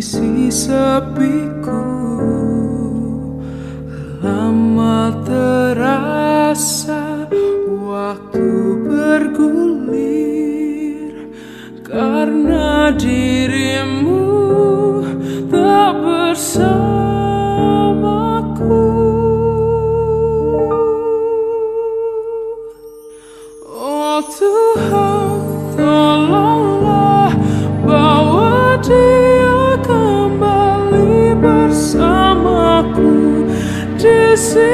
sisi sepiku. Lama terasa waktu bergulir. Karena dirimu tak bersamaku. Oh Tuhan. see.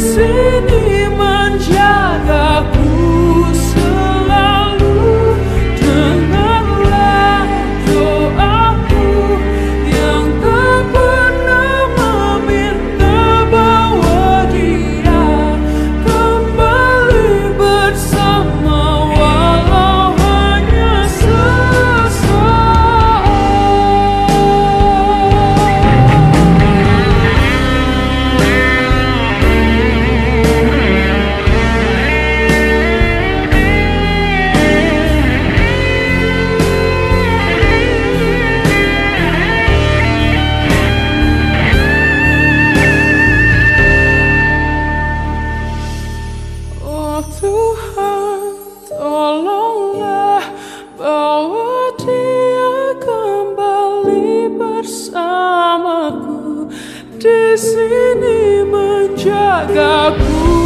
sini menjadi di sini menjagaku.